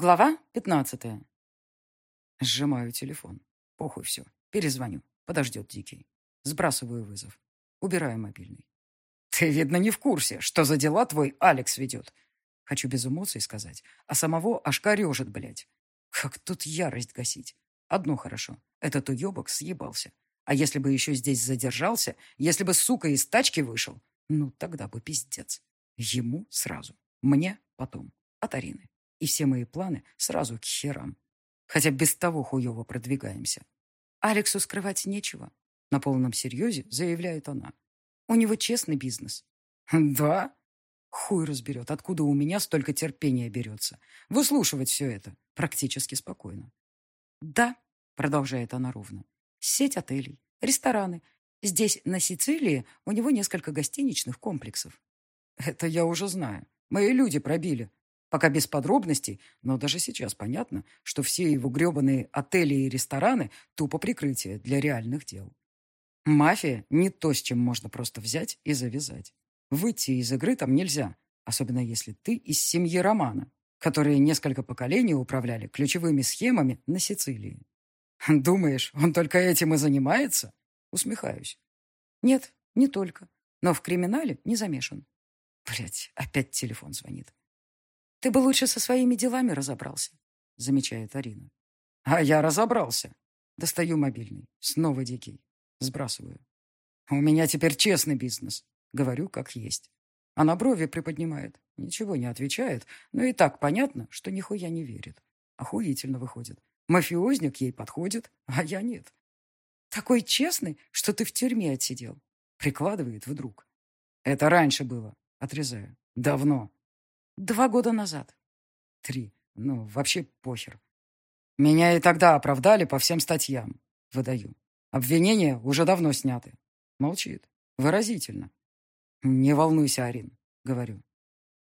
Глава пятнадцатая. Сжимаю телефон. Похуй все. Перезвоню. Подождет Дикий. Сбрасываю вызов. Убираю мобильный. Ты, видно, не в курсе, что за дела твой Алекс ведет. Хочу без эмоций сказать, а самого аж корежит, блядь. Как тут ярость гасить? Одно хорошо. Этот уебок съебался. А если бы еще здесь задержался, если бы, сука, из тачки вышел, ну, тогда бы пиздец. Ему сразу. Мне потом. От Арины и все мои планы сразу к херам. Хотя без того хуево продвигаемся. Алексу скрывать нечего. На полном серьезе заявляет она. У него честный бизнес. Да? Хуй разберет, откуда у меня столько терпения берется. Выслушивать все это практически спокойно. Да, продолжает она ровно. Сеть отелей, рестораны. Здесь, на Сицилии, у него несколько гостиничных комплексов. Это я уже знаю. Мои люди пробили. Пока без подробностей, но даже сейчас понятно, что все его гребаные отели и рестораны – тупо прикрытие для реальных дел. Мафия – не то, с чем можно просто взять и завязать. Выйти из игры там нельзя, особенно если ты из семьи Романа, которые несколько поколений управляли ключевыми схемами на Сицилии. Думаешь, он только этим и занимается? Усмехаюсь. Нет, не только. Но в криминале не замешан. Блять, опять телефон звонит. «Ты бы лучше со своими делами разобрался», — замечает Арина. «А я разобрался». Достаю мобильный. Снова дикий. Сбрасываю. «У меня теперь честный бизнес», — говорю, как есть. Она брови приподнимает. Ничего не отвечает, но и так понятно, что нихуя не верит. Охуительно выходит. Мафиозник ей подходит, а я нет. Такой честный, что ты в тюрьме отсидел. Прикладывает вдруг. Это раньше было. Отрезаю. Давно. Два года назад. Три. Ну, вообще похер. Меня и тогда оправдали по всем статьям. Выдаю. Обвинения уже давно сняты. Молчит. Выразительно. Не волнуйся, Арин, говорю.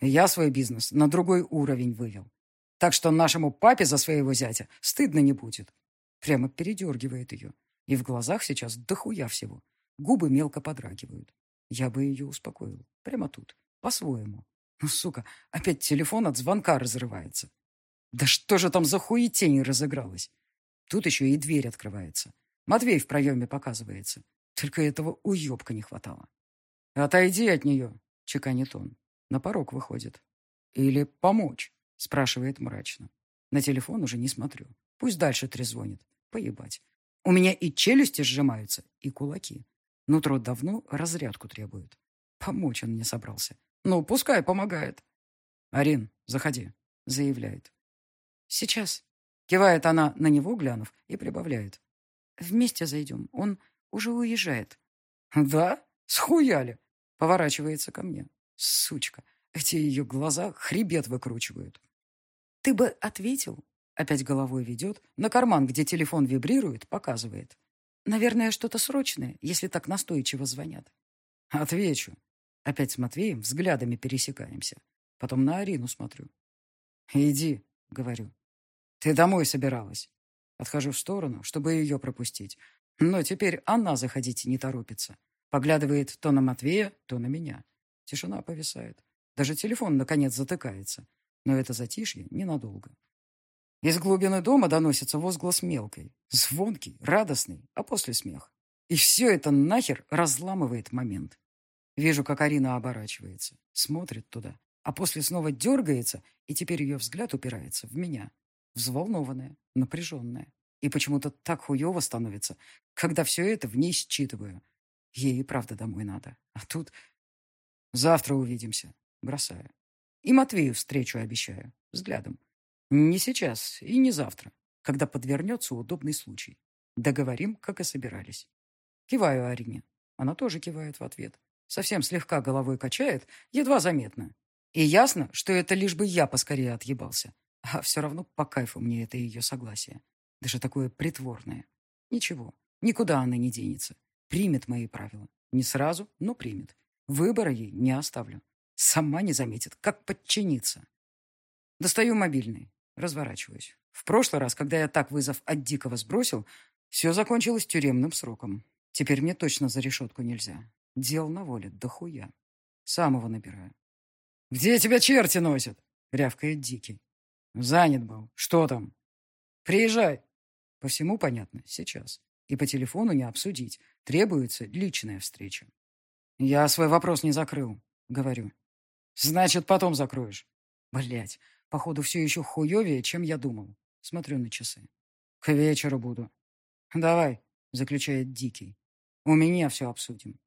Я свой бизнес на другой уровень вывел. Так что нашему папе за своего зятя стыдно не будет. Прямо передергивает ее. И в глазах сейчас дохуя всего. Губы мелко подрагивают. Я бы ее успокоил. Прямо тут. По-своему. Ну, сука, опять телефон от звонка разрывается. Да что же там за хуетень разыгралась? Тут еще и дверь открывается. Матвей в проеме показывается. Только этого уебка не хватало. «Отойди от нее», — чеканит он. На порог выходит. «Или помочь?» — спрашивает мрачно. На телефон уже не смотрю. Пусть дальше трезвонит. Поебать. У меня и челюсти сжимаются, и кулаки. Нутро давно разрядку требует. Помочь он мне собрался. Ну, пускай помогает. Арин, заходи, заявляет. Сейчас. Кивает она на него, глянув, и прибавляет. Вместе зайдем. Он уже уезжает. Да? Схуяли. Поворачивается ко мне. Сучка. Эти ее глаза хребет выкручивают. Ты бы ответил. Опять головой ведет. На карман, где телефон вибрирует, показывает. Наверное, что-то срочное, если так настойчиво звонят. Отвечу. Опять с Матвеем взглядами пересекаемся. Потом на Арину смотрю. «Иди», — говорю. «Ты домой собиралась». Отхожу в сторону, чтобы ее пропустить. Но теперь она заходить не торопится. Поглядывает то на Матвея, то на меня. Тишина повисает. Даже телефон, наконец, затыкается. Но это затишье ненадолго. Из глубины дома доносится возглас мелкой. Звонкий, радостный, а после смех. И все это нахер разламывает момент. Вижу, как Арина оборачивается, смотрит туда, а после снова дергается, и теперь ее взгляд упирается в меня. Взволнованная, напряженная. И почему-то так хуево становится, когда все это в ней считываю. Ей и правда домой надо. А тут... Завтра увидимся. Бросаю. И Матвею встречу обещаю. Взглядом. Не сейчас и не завтра, когда подвернется удобный случай. Договорим, как и собирались. Киваю Арине. Она тоже кивает в ответ совсем слегка головой качает, едва заметно. И ясно, что это лишь бы я поскорее отъебался. А все равно по кайфу мне это ее согласие. Даже такое притворное. Ничего, никуда она не денется. Примет мои правила. Не сразу, но примет. Выбора ей не оставлю. Сама не заметит, как подчиниться. Достаю мобильный. Разворачиваюсь. В прошлый раз, когда я так вызов от Дикого сбросил, все закончилось тюремным сроком. Теперь мне точно за решетку нельзя. Дел на воле, дохуя. Самого набираю. «Где тебя черти носят?» — рявкает Дикий. Занят был. Что там? Приезжай. По всему понятно. Сейчас. И по телефону не обсудить. Требуется личная встреча. Я свой вопрос не закрыл, говорю. Значит, потом закроешь. Блять, походу, все еще хуевее, чем я думал. Смотрю на часы. К вечеру буду. Давай, заключает Дикий. У меня все обсудим.